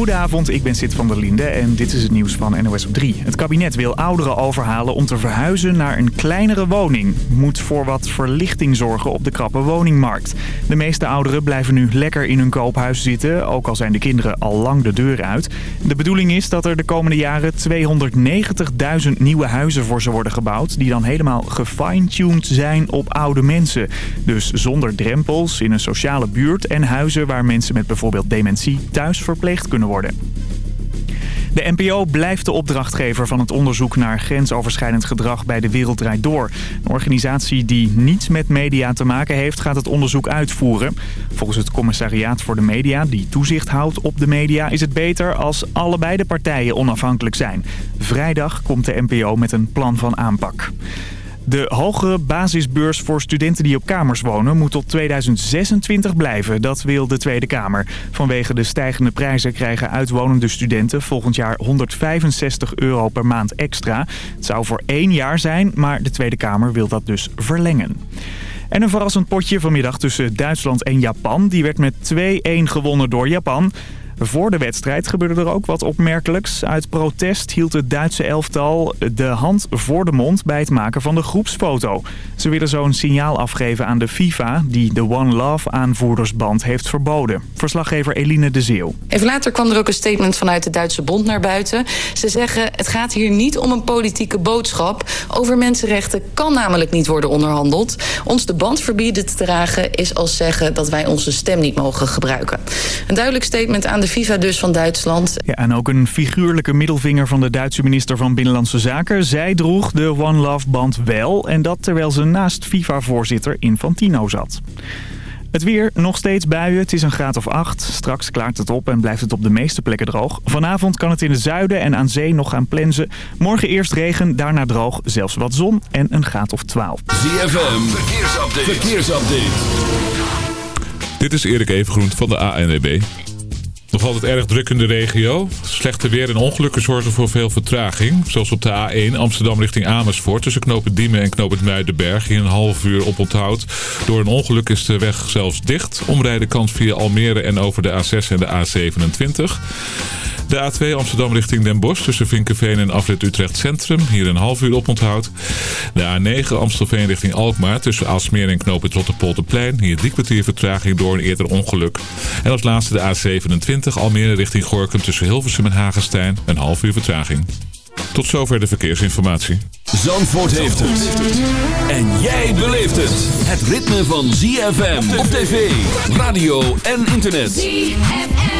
Goedenavond, ik ben Sid van der Linde en dit is het nieuws van NOS op 3. Het kabinet wil ouderen overhalen om te verhuizen naar een kleinere woning. Moet voor wat verlichting zorgen op de krappe woningmarkt. De meeste ouderen blijven nu lekker in hun koophuis zitten, ook al zijn de kinderen al lang de deur uit. De bedoeling is dat er de komende jaren 290.000 nieuwe huizen voor ze worden gebouwd... die dan helemaal gefine-tuned zijn op oude mensen. Dus zonder drempels, in een sociale buurt en huizen waar mensen met bijvoorbeeld dementie thuis verpleegd kunnen worden. De NPO blijft de opdrachtgever van het onderzoek naar grensoverschrijdend gedrag bij De Wereld Door. Een organisatie die niets met media te maken heeft, gaat het onderzoek uitvoeren. Volgens het commissariaat voor de media, die toezicht houdt op de media, is het beter als allebei de partijen onafhankelijk zijn. Vrijdag komt de NPO met een plan van aanpak. De hogere basisbeurs voor studenten die op kamers wonen moet tot 2026 blijven. Dat wil de Tweede Kamer. Vanwege de stijgende prijzen krijgen uitwonende studenten volgend jaar 165 euro per maand extra. Het zou voor één jaar zijn, maar de Tweede Kamer wil dat dus verlengen. En een verrassend potje vanmiddag tussen Duitsland en Japan. Die werd met 2-1 gewonnen door Japan. Voor de wedstrijd gebeurde er ook wat opmerkelijks. Uit protest hield het Duitse elftal de hand voor de mond bij het maken van de groepsfoto. Ze willen zo een signaal afgeven aan de FIFA die de One Love aanvoerdersband heeft verboden. Verslaggever Eline de Zeeuw. Even later kwam er ook een statement vanuit de Duitse bond naar buiten. Ze zeggen het gaat hier niet om een politieke boodschap. Over mensenrechten kan namelijk niet worden onderhandeld. Ons de band verbieden te dragen is als zeggen dat wij onze stem niet mogen gebruiken. Een duidelijk statement aan de FIFA dus van Duitsland. Ja, en ook een figuurlijke middelvinger van de Duitse minister van Binnenlandse Zaken. Zij droeg de One Love band wel en dat terwijl ze naast FIFA-voorzitter Infantino zat. Het weer, nog steeds buien. Het is een graad of 8. Straks klaart het op en blijft het op de meeste plekken droog. Vanavond kan het in het zuiden en aan zee nog gaan plensen. Morgen eerst regen, daarna droog, zelfs wat zon en een graad of 12. ZFM, verkeersupdate. verkeersupdate. Dit is Erik Evengroen van de ANWB. Nog altijd erg druk in de regio. Slechte weer en ongelukken zorgen voor veel vertraging. Zoals op de A1 Amsterdam richting Amersfoort. Tussen knopen Diemen en knopen Muidenberg. In een half uur op onthoud. Door een ongeluk is de weg zelfs dicht. Omrijden kan via Almere en over de A6 en de A27. De A2 Amsterdam richting Den Bosch tussen Vinkenveen en Afrit Utrecht Centrum. Hier een half uur op onthoud. De A9 Amstelveen richting Alkmaar tussen Aalsmeer en Knopen Trotterpolderplein. Hier drie kwartier vertraging door een eerder ongeluk. En als laatste de A27 Almere richting Gorkum tussen Hilversum en Hagenstein. Een half uur vertraging. Tot zover de verkeersinformatie. Zandvoort heeft het. En jij beleeft het. Het ritme van ZFM op tv, radio en internet. ZFM.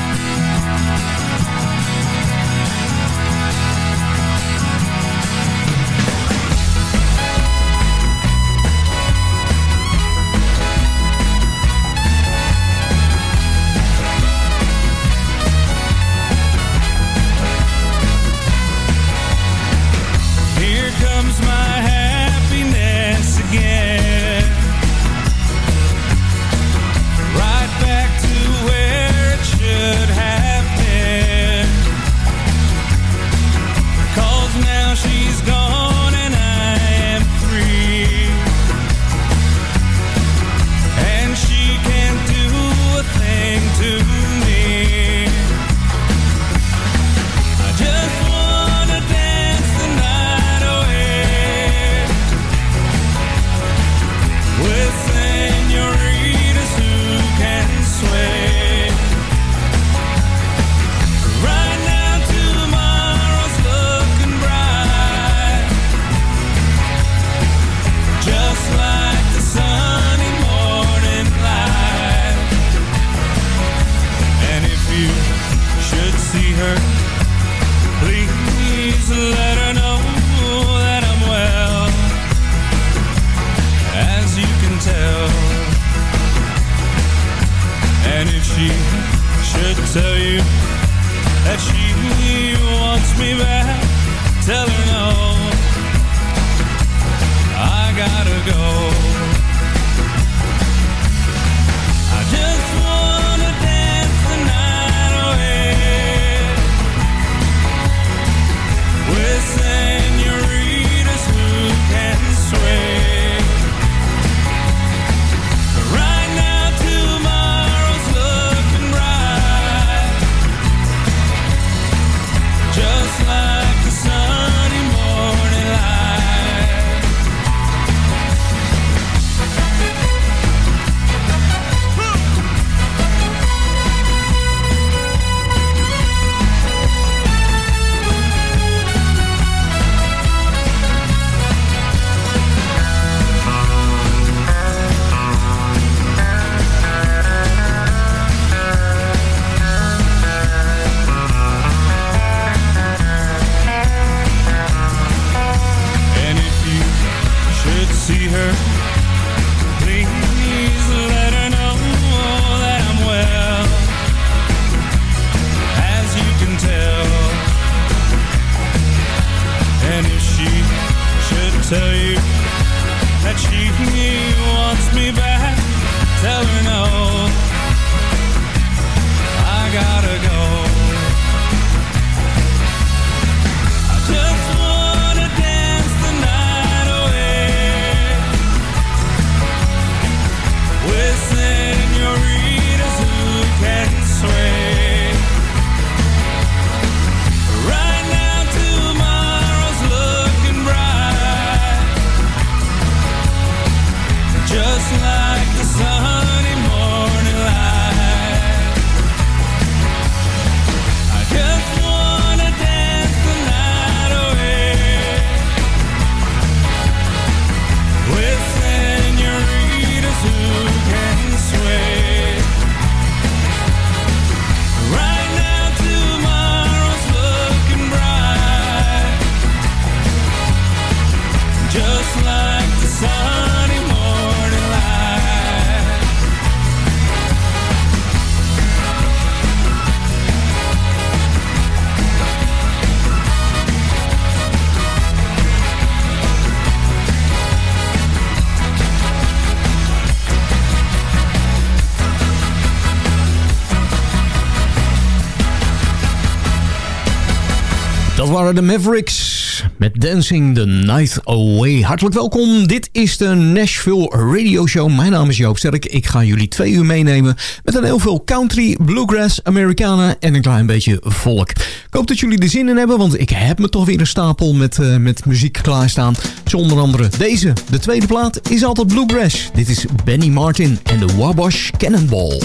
comes my happiness again. Dat waren de Mavericks met Dancing the Night Away. Hartelijk welkom, dit is de Nashville Radio Show. Mijn naam is Joop Sterk. Ik ga jullie twee uur meenemen met een heel veel country, bluegrass, Americana en een klein beetje volk. Ik hoop dat jullie er zin in hebben, want ik heb me toch weer een stapel met, uh, met muziek klaarstaan. Zo onder andere deze. De tweede plaat is altijd bluegrass. Dit is Benny Martin en de Wabash Cannonball.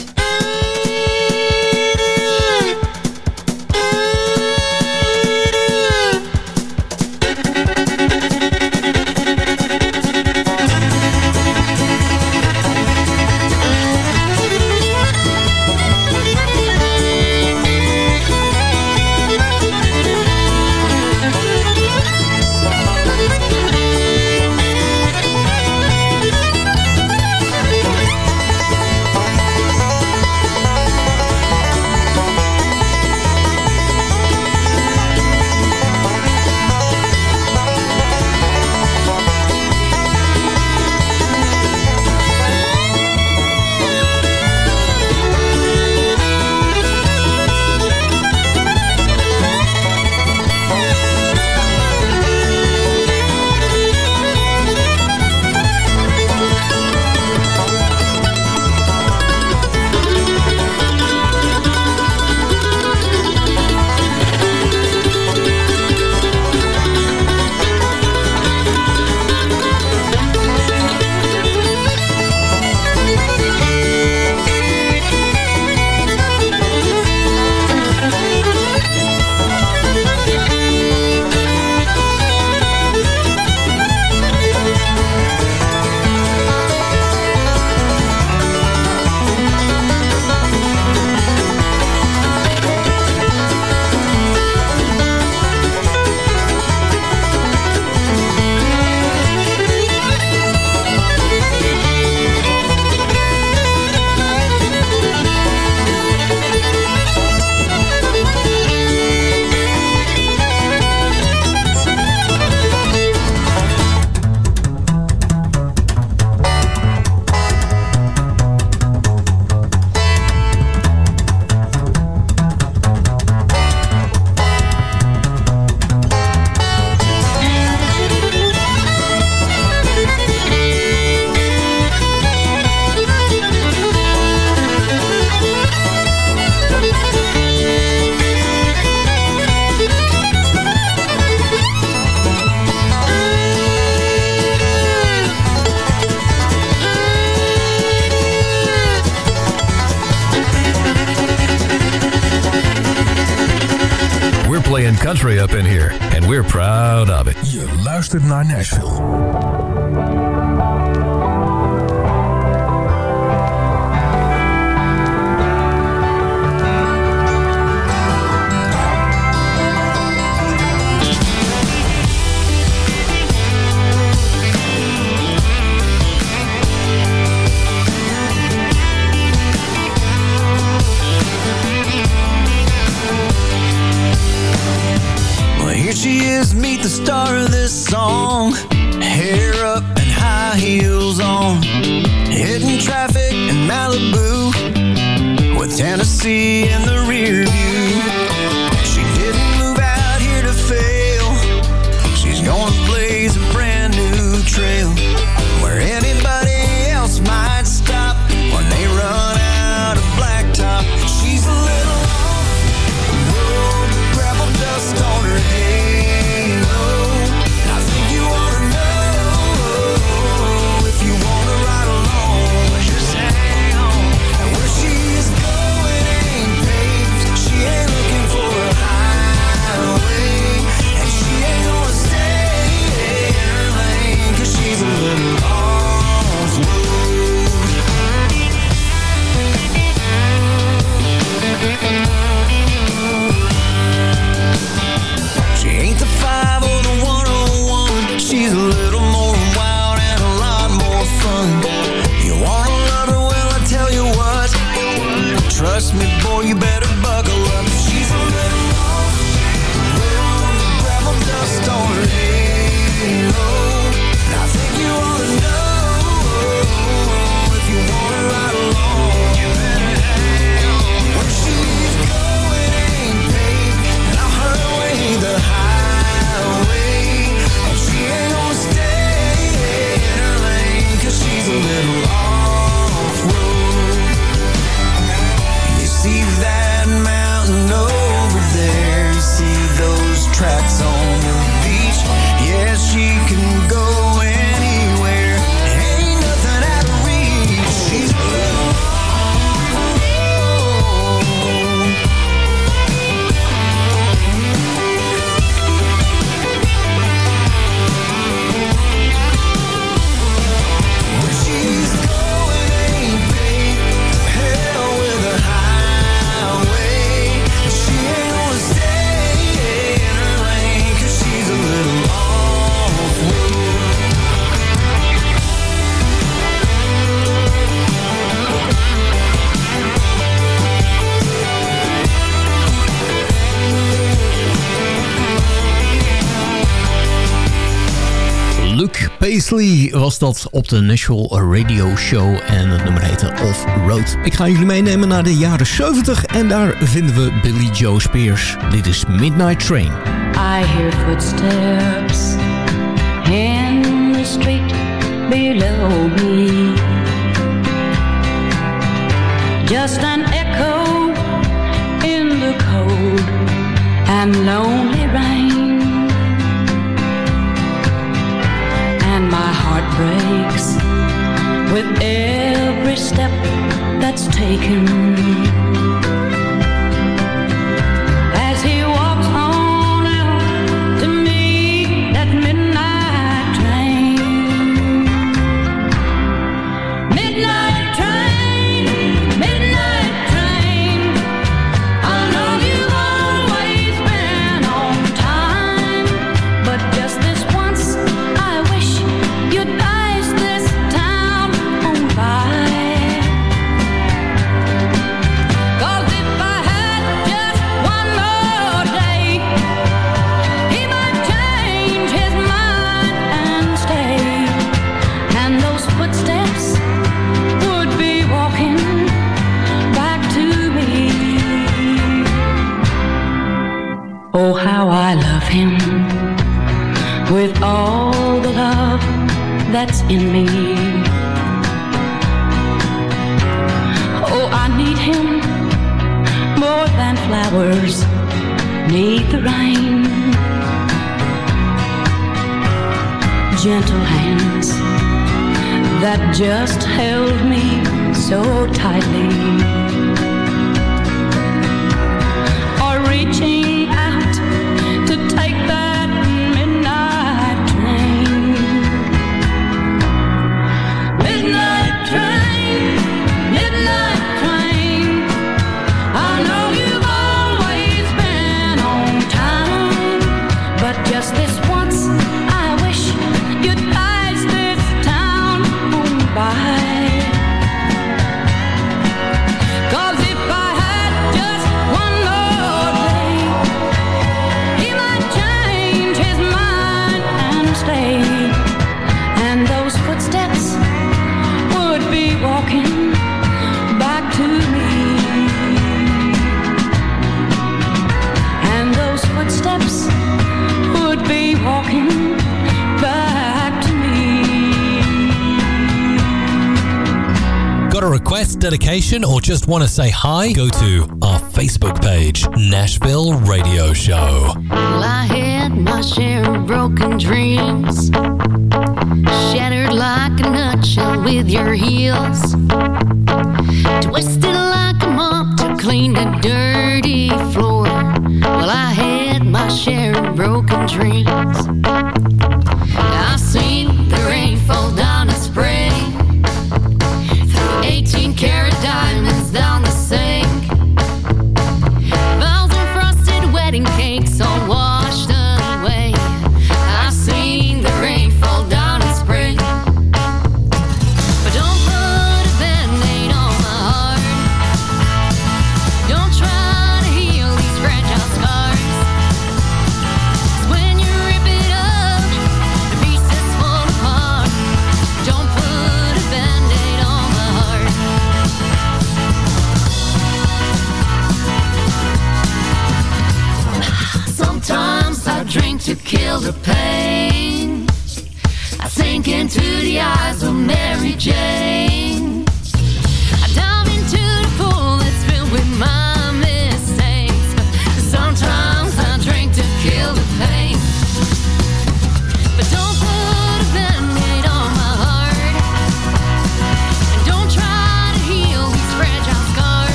Paisley was dat op de Nashville Radio Show. En het nummer heette Off-Road. Ik ga jullie meenemen naar de jaren 70. En daar vinden we Billy Joe Spears. Dit is Midnight Train. I hear footsteps in the street below me. Just an echo in the cold and lonely rain. My heart breaks with every step that's taken. I love him with all the love that's in me. Oh, I need him more than flowers need the rain. Gentle hands that just held me so tightly. Or reaching request, dedication, or just want to say hi? Go to our Facebook page, Nashville Radio Show. Well, I had my share of broken dreams. Shattered like a nutshell with your heels. Twisted like a mop to clean the dirty floor. Well, I had my share of broken dreams.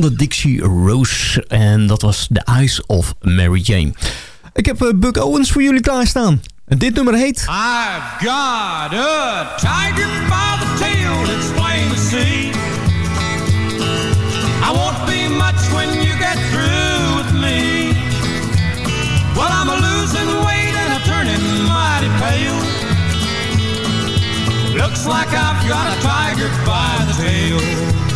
Van de Dixie Rose. En dat was The Eyes of Mary Jane. Ik heb uh, Buck Owens voor jullie klaarstaan. En dit nummer heet... I've got a tiger by the tail, it's plain to see. I won't be much when you get through with me. Well, I'm a losing weight and I'm turning mighty pale. Looks like I've got a tiger by the tail.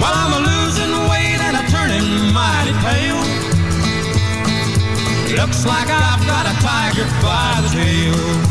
Well, I'm a losing weight and I'm turning mighty pale. Looks like I've got a tiger by the tail.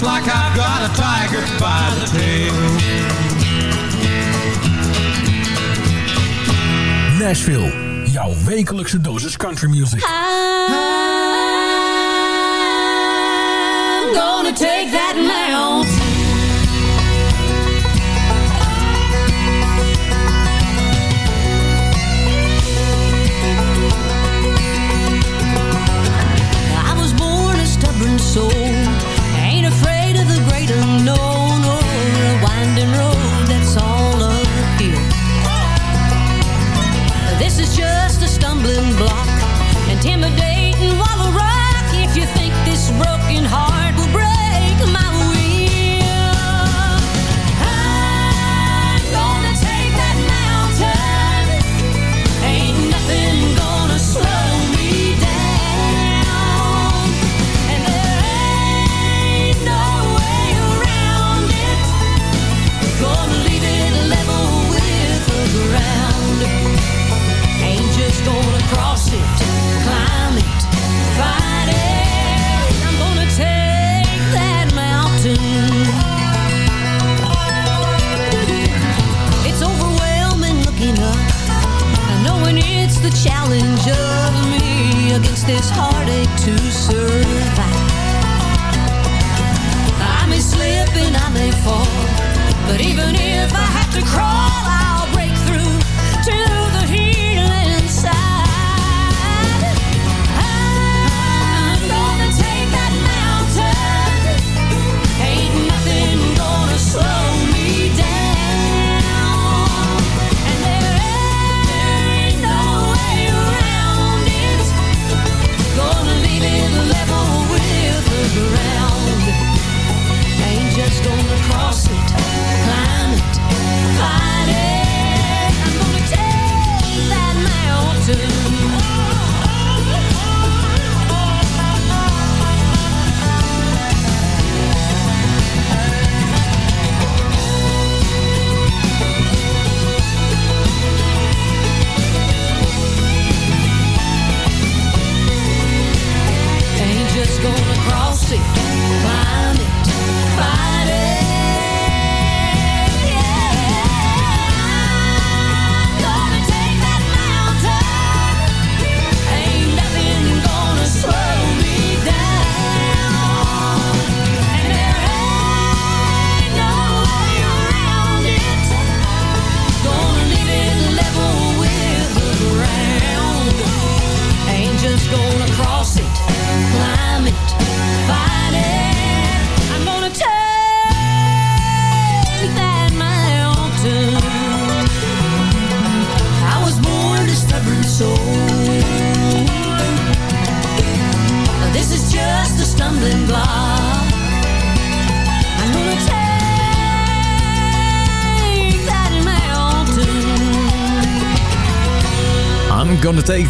Looks like I've got a tiger by the tail. Nashville, jouw wekelijkse dosis country music. I'm gonna take that mountain. Wall of rock. the challenge of me against this heartache to survive. I may slip and I may fall, but even if I have to crawl, I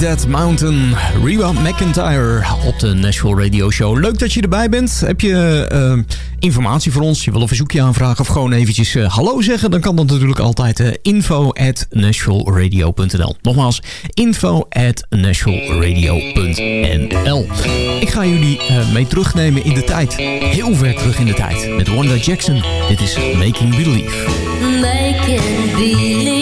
That Mountain. Reba McIntyre op de Nashville Radio Show. Leuk dat je erbij bent. Heb je uh, informatie voor ons? Je wil een verzoekje aanvragen of gewoon eventjes uh, hallo zeggen? Dan kan dat natuurlijk altijd uh, info at nashvilleradio.nl Nogmaals, info at nashvilleradio.nl Ik ga jullie mee terugnemen in de tijd. Heel ver terug in de tijd. Met Wanda Jackson. Dit is Making Believe. Making Believe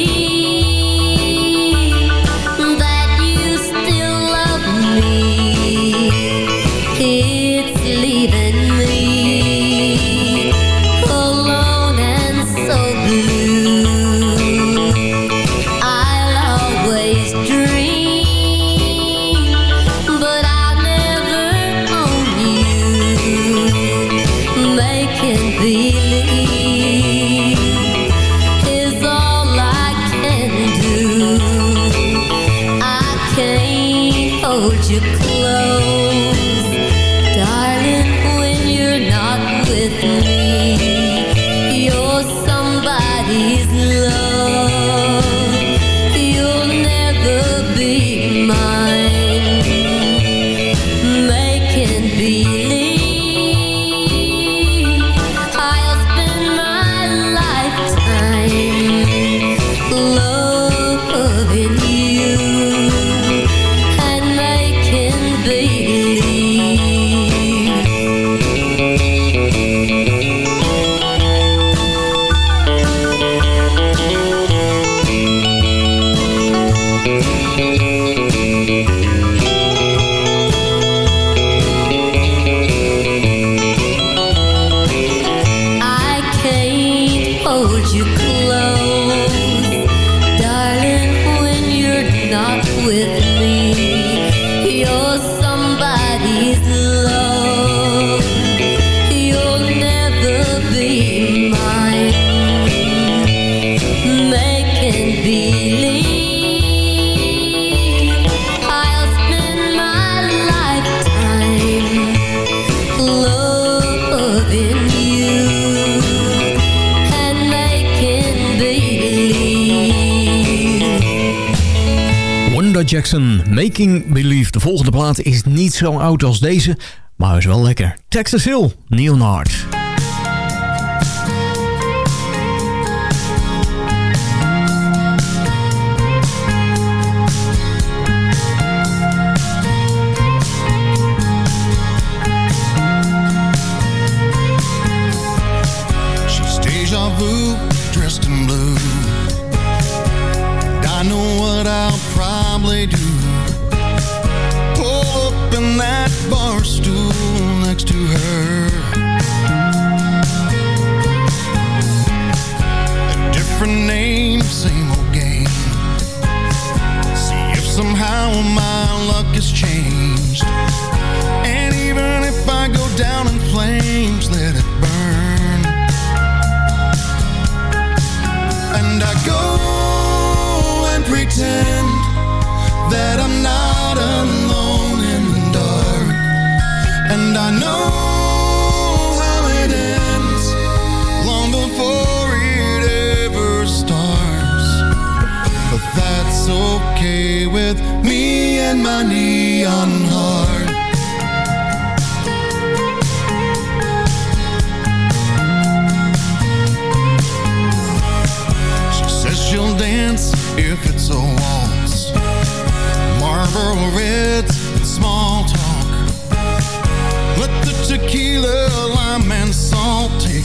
Jackson, Making Believe. De volgende plaat is niet zo oud als deze, maar is wel lekker. Texas Hill, Neil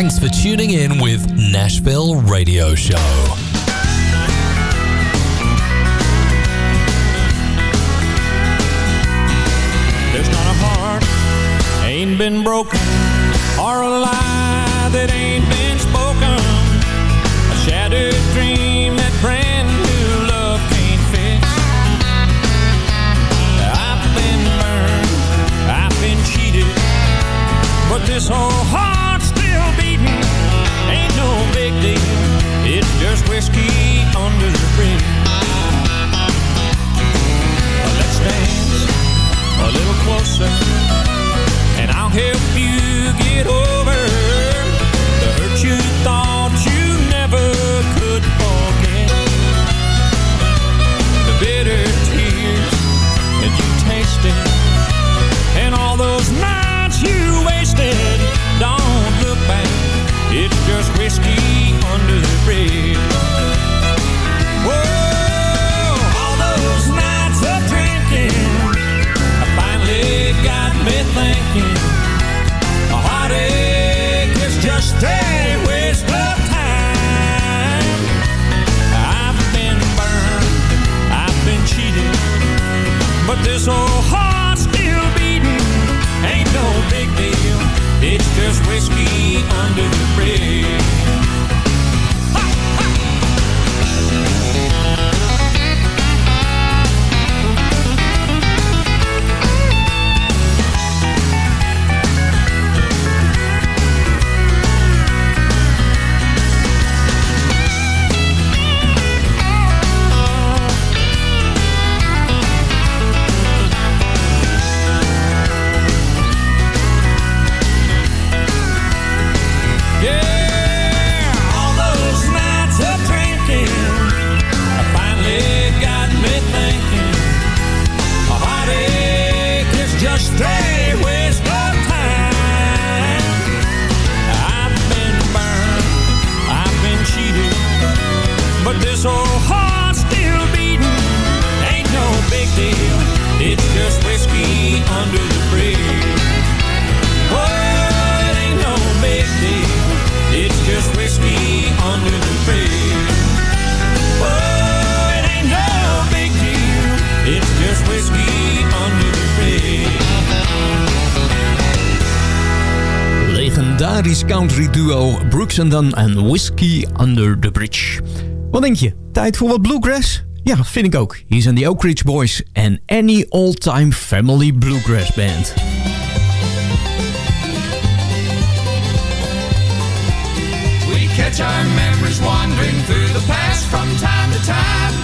Thanks for tuning in with Nashville Radio Show. Heart ain't been broken or a lie that ain't been spoken. A shattered dream that brand new love can't fix. I've been burned, I've been cheated, but this whole heart's just whiskey under the bridge. Brooks Dunn en Whiskey Under the Bridge. Wat denk je? Tijd voor wat bluegrass? Ja, vind ik ook. Hier zijn de Oak Ridge Boys en Any Old Time Family Bluegrass Band. We catch our memories wandering through the past from time to time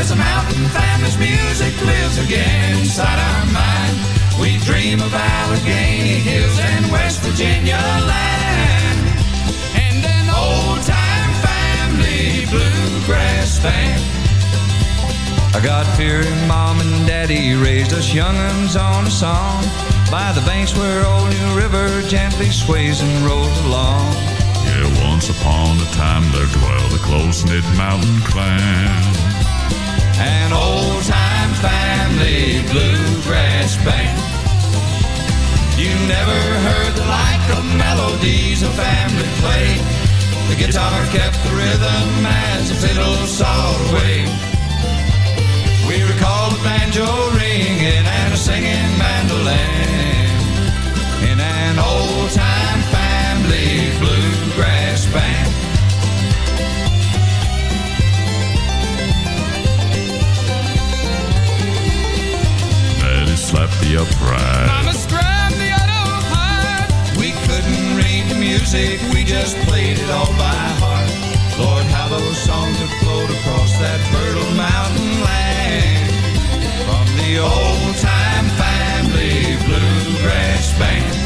as a mountain family's music lives again inside our mind. We dream of Allegheny Hills and West Virginia land and an old time family bluegrass band. I got fearing mom and daddy raised us young'uns on a song by the banks where old New River gently sways and rolls along. Yeah, once upon a time there dwelled a close-knit mountain clan. An old time family bluegrass band. You never heard the like of melodies a family played. The guitar kept the rhythm as the fiddle sawed away. We recall the banjo ringing and a singing mandolin in an old time family bluegrass band. Daddy slapped the upright. Music, we just played it all by heart. Lord, how those songs have flowed across that fertile mountain land. From the old time family bluegrass band.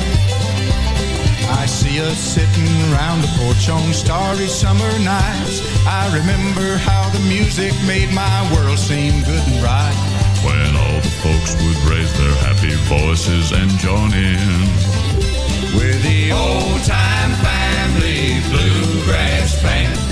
I see us sitting round the porch on starry summer nights. I remember how the music made my world seem good and right. When all the folks would raise their happy voices and join in. With the old time family bluegrass band.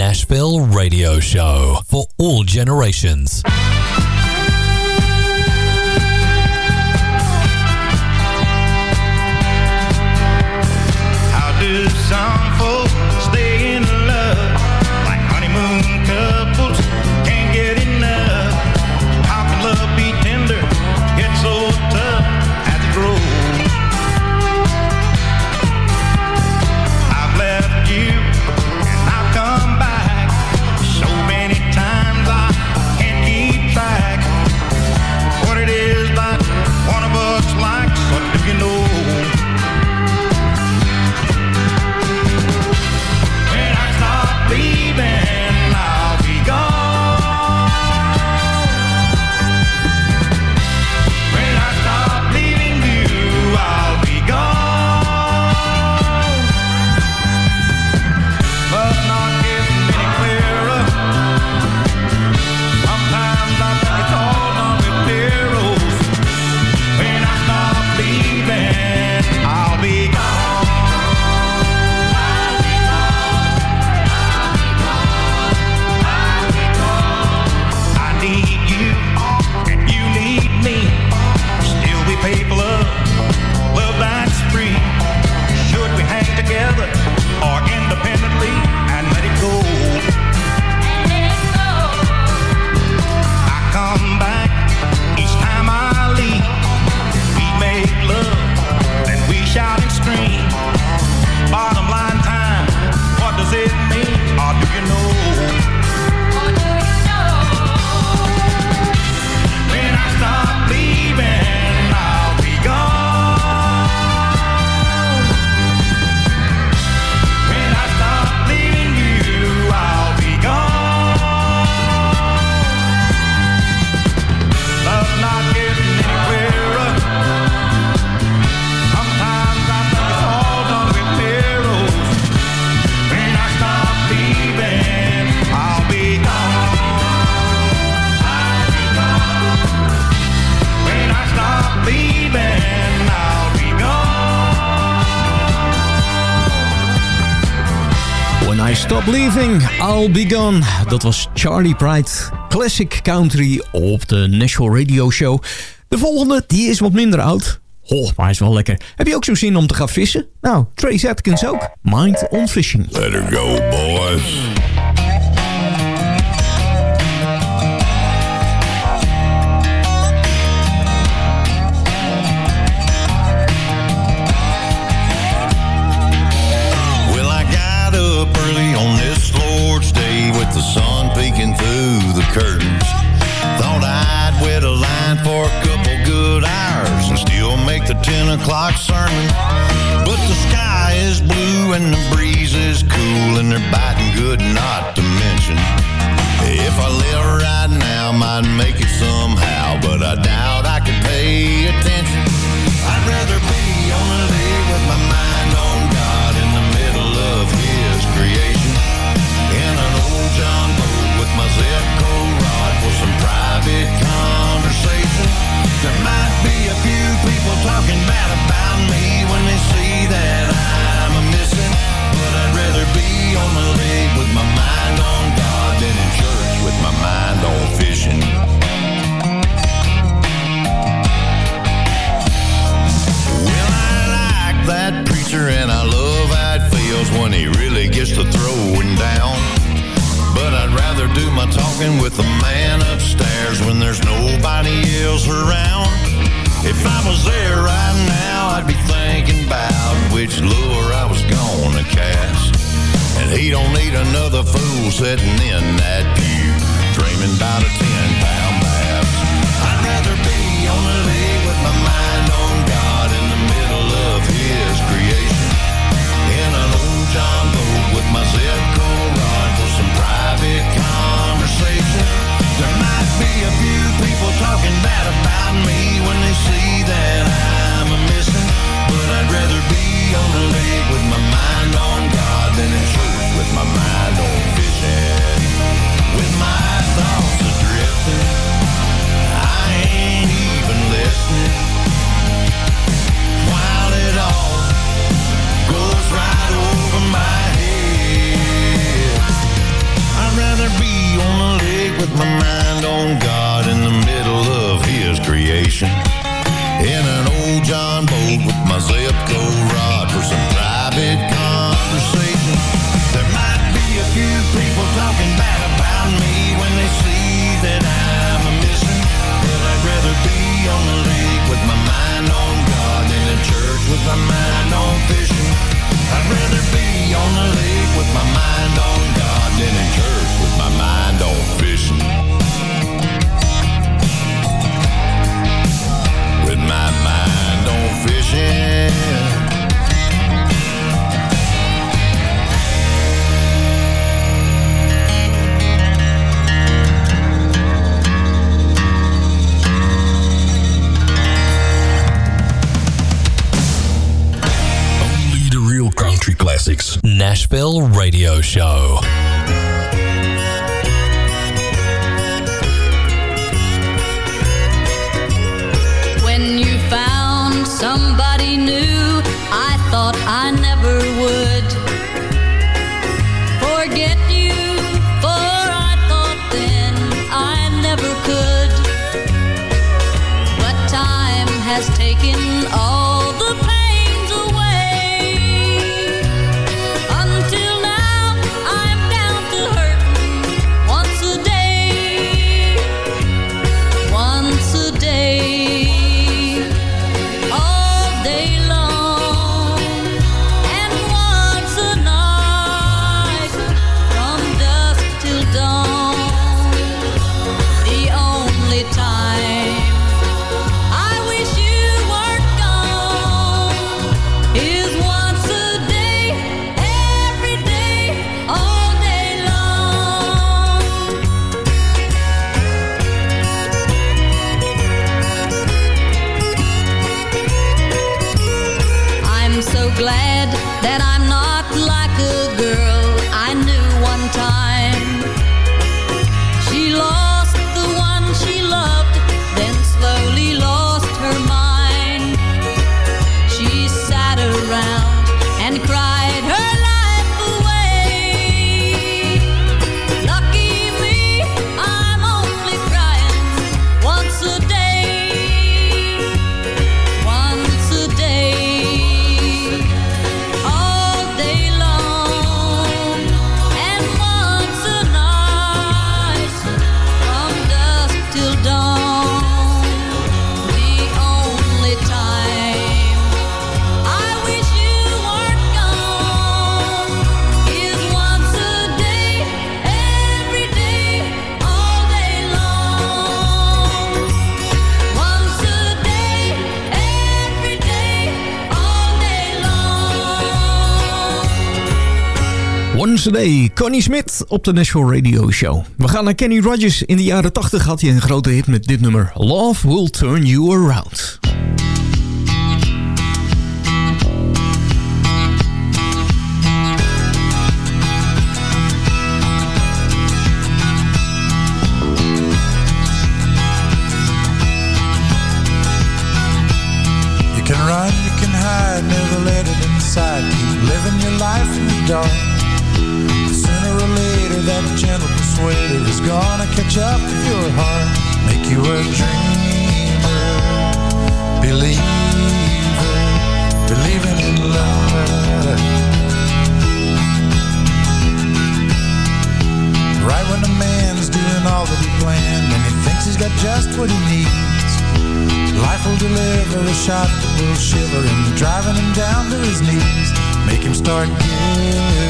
Nashville Radio Show for all generations. Stop Leaving, I'll Be Gone. Dat was Charlie Pride, Classic Country op de National Radio Show. De volgende, die is wat minder oud. Oh, maar is wel lekker. Heb je ook zo zin om te gaan vissen? Nou, Trace Atkins ook. Mind on Fishing. Let her go, boys. with the sun peeking through the curtains. Thought I'd wait a line for a couple good hours and still make the 10 o'clock sermon. But the sky is blue and the breeze is cool and they're biting good, not to mention. If I live right now, might make it somehow, but I doubt I could pay attention Bill radio show. and cry. Today. E, Connie Smit op de National Radio Show. We gaan naar Kenny Rogers. In de jaren 80 had hij een grote hit met dit nummer. Love Will Turn You Around. You can run, you can hide, never let it inside. Keep living your life in the dark. gonna catch up with your heart. Make you a dreamer. Believer. Believing in love. Right when a man's doing all that he planned And he thinks he's got just what he needs. Life will deliver a shot that will shiver And driving him down to his knees. Make him start giving.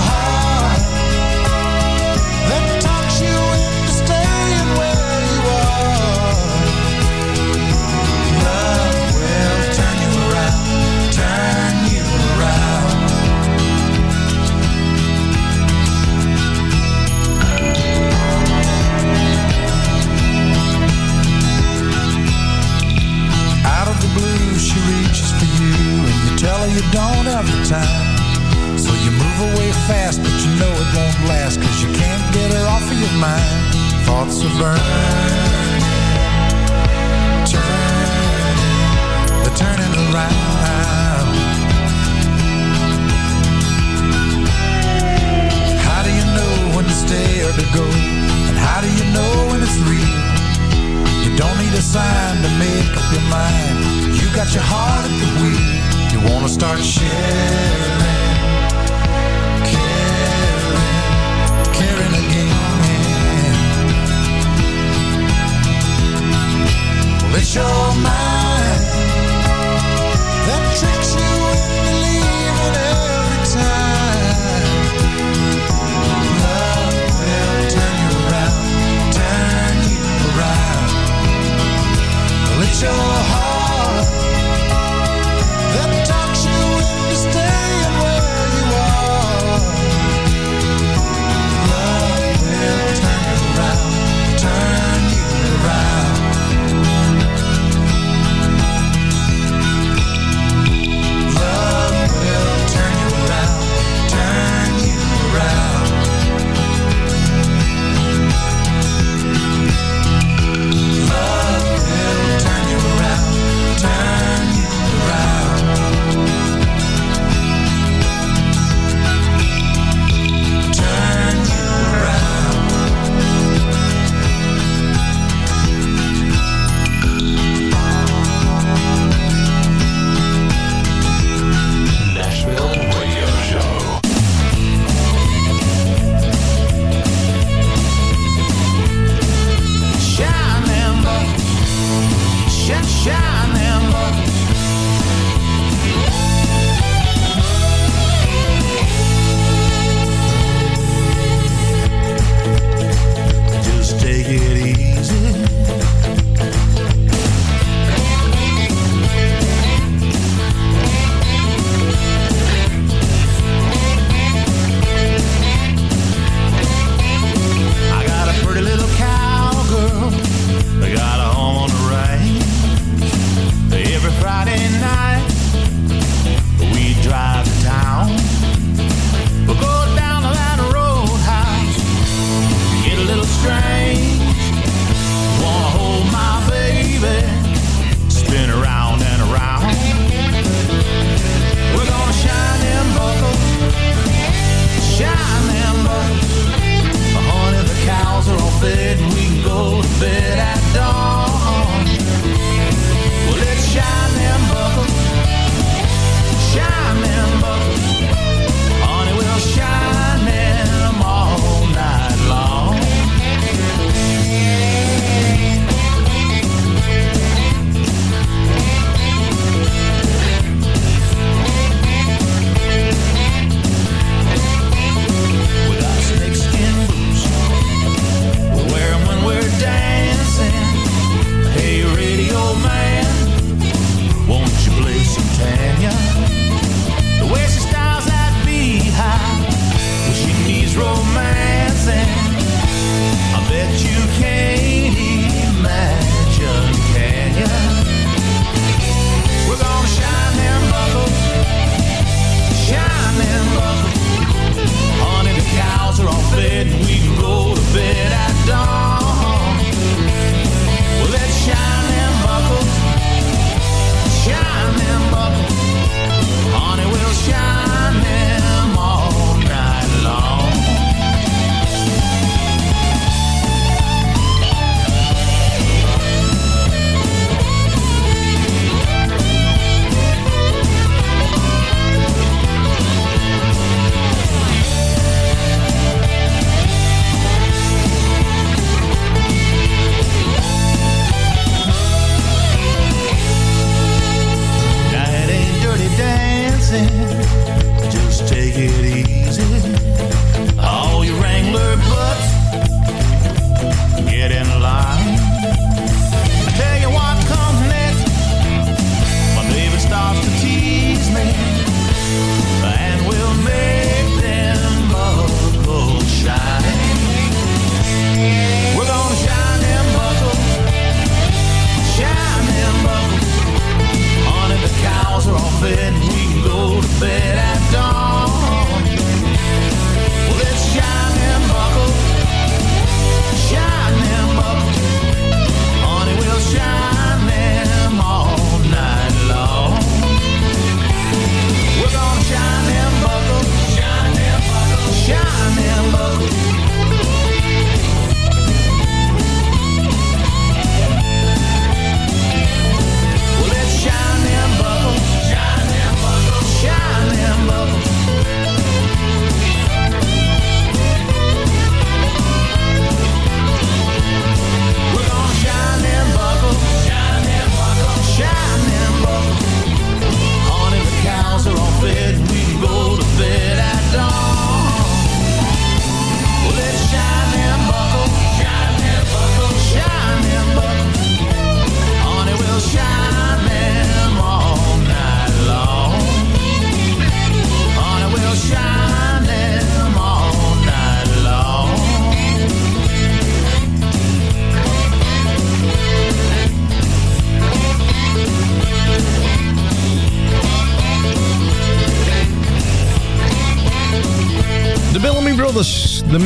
you don't have the time. So you move away fast, but you know it won't last, cause you can't get her off of your mind. Thoughts are burning, turning, they're turning around. How do you know when to stay or to go? And how do you know when it's real? You don't need a sign to make up your mind. You got your heart at the wheel. Wanna start sharing, caring, caring again. Well, it's your mind that tricks you into leaving every time. Love will turn you around, turn you around. Well, it's your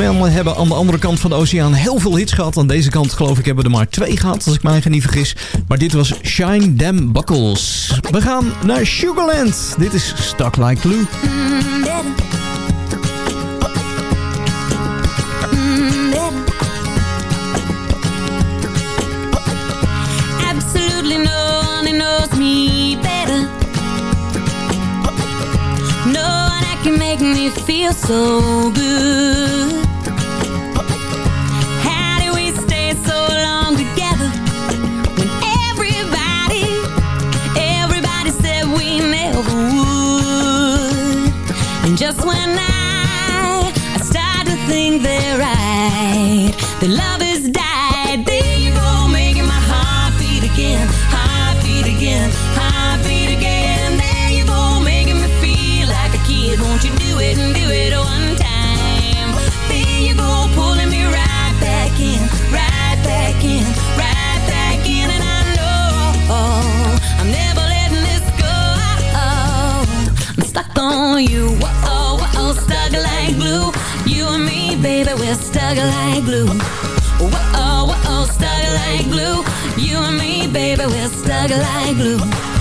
We hebben aan de andere kant van de oceaan heel veel hits gehad. Aan deze kant geloof ik hebben we er maar twee gehad, als ik mij niet vergis. Maar dit was Shine Them Buckles. We gaan naar Sugarland. Dit is Stuck Like Glue. Absolutely no one knows me better No one can make me feel so good we're stuck like glue. Whoa, whoa, whoa, stuck like glue. You and me, baby, we're stuck like glue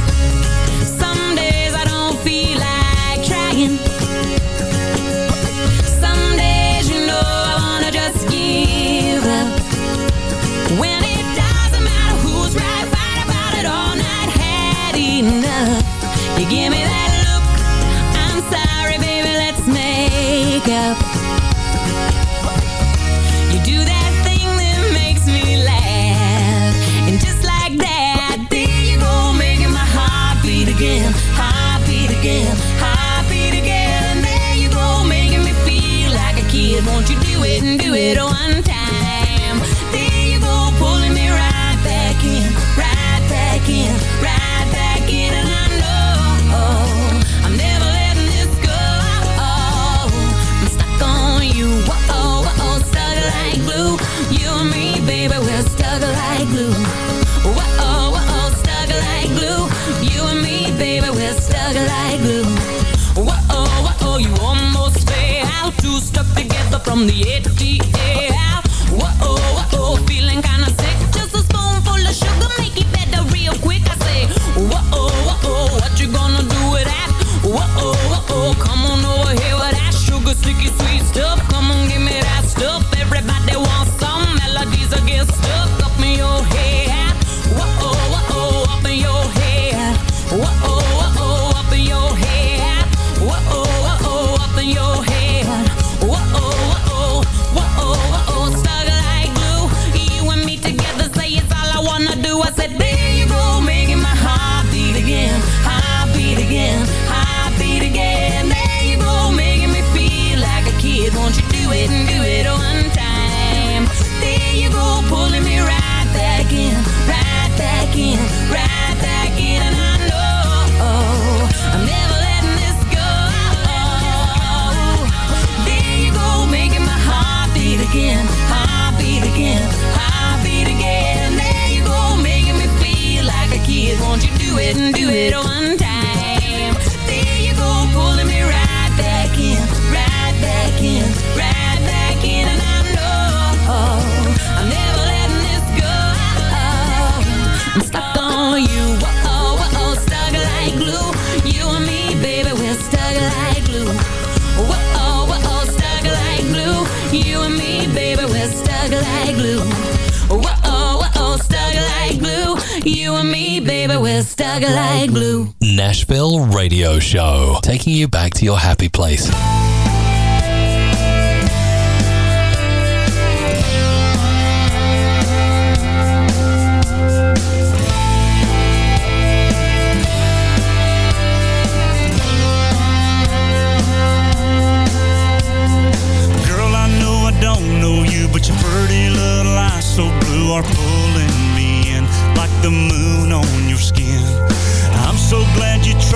stuck like glue. Nashville Radio Show, taking you back to your happy place.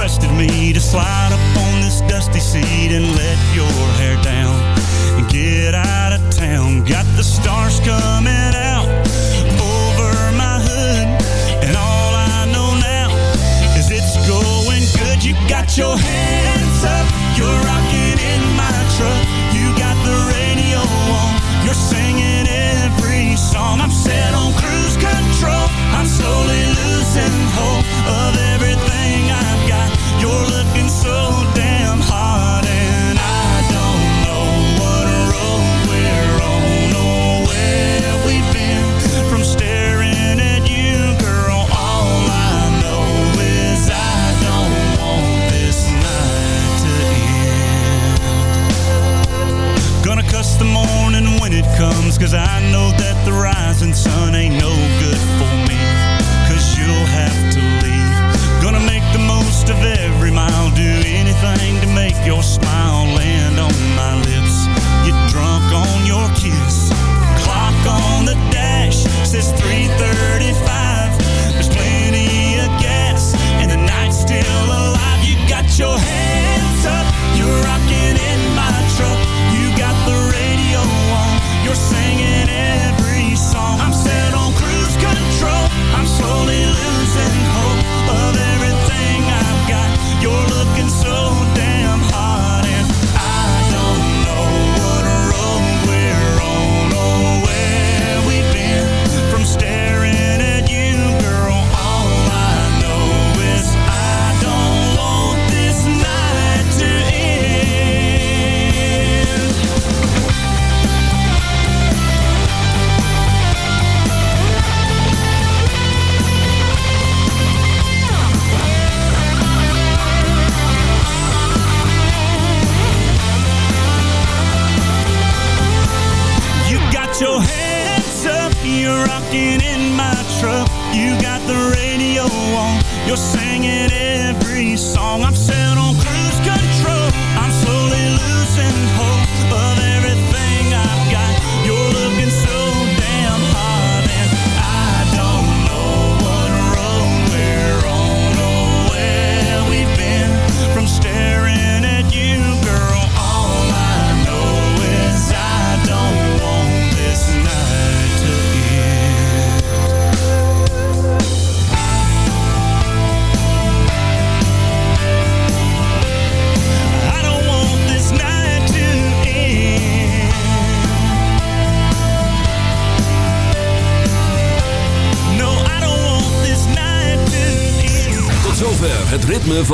requested me to slide up on this dusty seat and let your hair down and get out of town. Got the stars coming out over my hood, and all I know now is it's going good. You got your hand. Cause I know that the rising sun ain't no good for me Cause you'll have to leave. Gonna make the most of every mile Do anything to make your smile